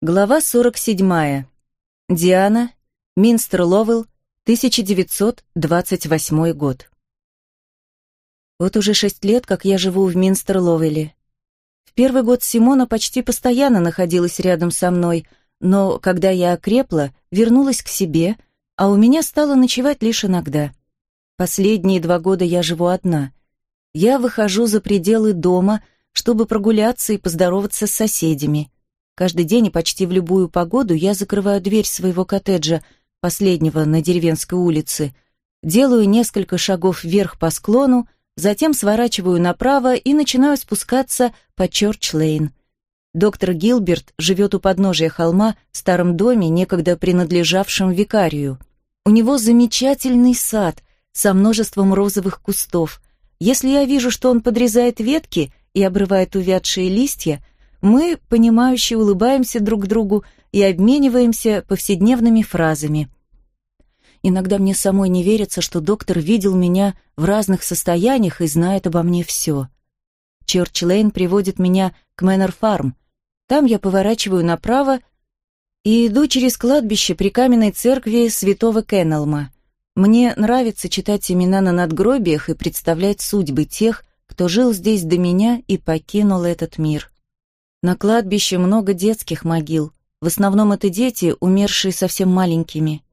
Глава 47. Диана, Минстер Ловел, 1928 год. Вот уже шесть лет, как я живу в Минстер Ловеле. В первый год Симона почти постоянно находилась рядом со мной, но когда я окрепла, вернулась к себе, а у меня стало ночевать лишь иногда. Последние два года я живу одна. Я выхожу за пределы дома, чтобы прогуляться и поздороваться с соседями – Каждый день и почти в любую погоду я закрываю дверь своего коттеджа, последнего на деревенской улице, делаю несколько шагов вверх по склону, затем сворачиваю направо и начинаю спускаться по Чорч-Лейн. Доктор Гилберт живет у подножия холма в старом доме, некогда принадлежавшем викарию. У него замечательный сад со множеством розовых кустов. Если я вижу, что он подрезает ветки и обрывает увядшие листья, мы, понимающе улыбаемся друг другу и обмениваемся повседневными фразами. Иногда мне самой не верится, что доктор видел меня в разных состояниях и знает обо мне все. Чёрч Лейн приводит меня к Мэннер Фарм. Там я поворачиваю направо и иду через кладбище при каменной церкви святого Кеннелма. Мне нравится читать имена на надгробиях и представлять судьбы тех, кто жил здесь до меня и покинул этот мир. На кладбище много детских могил. В основном это дети, умершие совсем маленькими.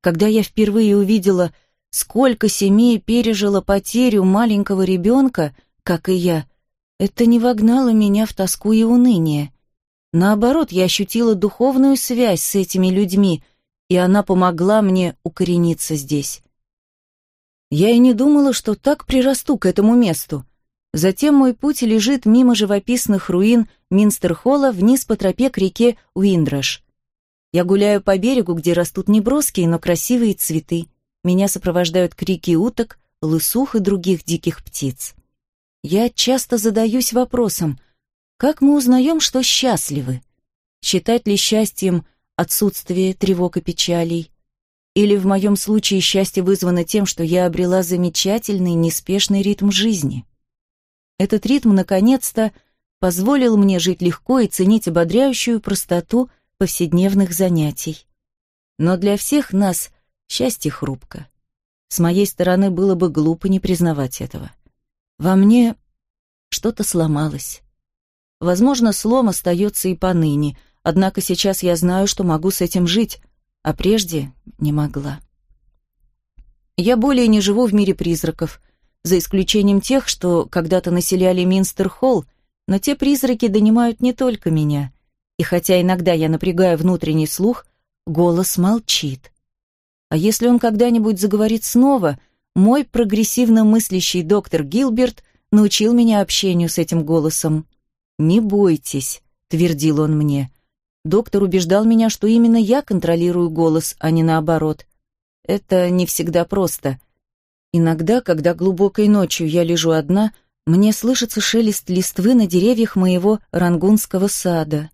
Когда я впервые увидела, сколько семей пережило потерю маленького ребенка, как и я, это не вогнало меня в тоску и уныние. Наоборот, я ощутила духовную связь с этими людьми, и она помогла мне укорениться здесь. Я и не думала, что так прирасту к этому месту. Затем мой путь лежит мимо живописных руин Минстер-Холла вниз по тропе к реке Уиндраш. Я гуляю по берегу, где растут неброские, но красивые цветы. Меня сопровождают крики уток, лысух и других диких птиц. Я часто задаюсь вопросом, как мы узнаем, что счастливы? Считать ли счастьем отсутствие тревог и печалей? Или в моем случае счастье вызвано тем, что я обрела замечательный, неспешный ритм жизни? Этот ритм, наконец-то, позволил мне жить легко и ценить ободряющую простоту повседневных занятий. Но для всех нас счастье хрупко. С моей стороны было бы глупо не признавать этого. Во мне что-то сломалось. Возможно, слом остается и поныне, однако сейчас я знаю, что могу с этим жить, а прежде не могла. Я более не живу в мире призраков — за исключением тех, что когда-то населяли Минстер-Холл, но те призраки донимают не только меня. И хотя иногда я напрягаю внутренний слух, голос молчит. А если он когда-нибудь заговорит снова, мой прогрессивно мыслящий доктор Гилберт научил меня общению с этим голосом. «Не бойтесь», — твердил он мне. Доктор убеждал меня, что именно я контролирую голос, а не наоборот. Это не всегда просто — Иногда, когда глубокой ночью я лежу одна, мне слышится шелест листвы на деревьях моего рангунского сада.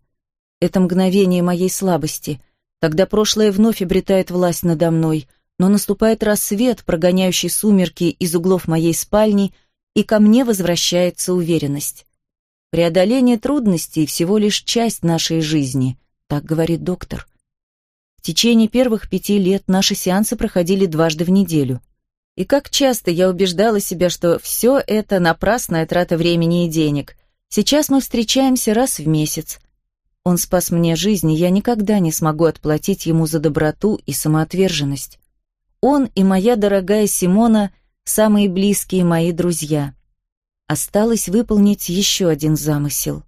Это мгновение моей слабости. Тогда прошлое вновь обретает власть надо мной, но наступает рассвет, прогоняющий сумерки из углов моей спальни, и ко мне возвращается уверенность. Преодоление трудностей всего лишь часть нашей жизни, так говорит доктор. В течение первых пяти лет наши сеансы проходили дважды в неделю. И как часто я убеждала себя, что все это напрасная трата времени и денег. Сейчас мы встречаемся раз в месяц. Он спас мне жизнь, и я никогда не смогу отплатить ему за доброту и самоотверженность. Он и моя дорогая Симона – самые близкие мои друзья. Осталось выполнить еще один замысел.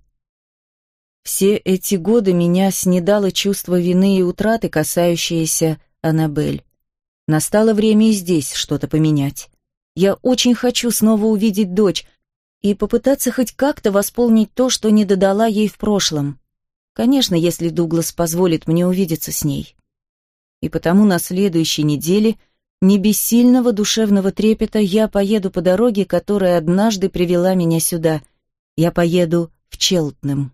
Все эти годы меня снедало чувство вины и утраты, касающиеся Аннабель. Настало время и здесь что-то поменять. Я очень хочу снова увидеть дочь и попытаться хоть как-то восполнить то, что не додала ей в прошлом. Конечно, если Дуглас позволит мне увидеться с ней. И потому на следующей неделе, не без сильного душевного трепета, я поеду по дороге, которая однажды привела меня сюда. Я поеду в Челтнем.